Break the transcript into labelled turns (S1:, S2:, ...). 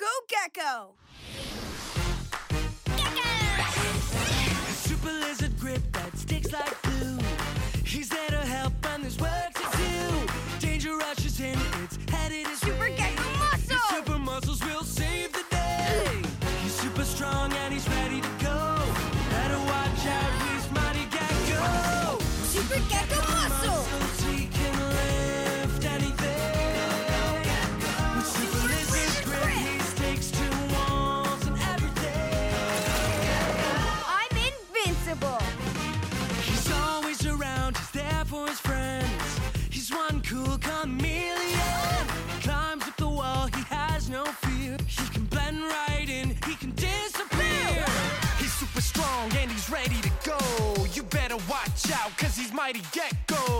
S1: go Gekko!
S2: Super lizard grip that sticks like chameleon. Climbs up the wall, he has no fear. He can blend right in, he can disappear. He's super strong and he's ready to go. You better watch out, cause he's mighty Gekko.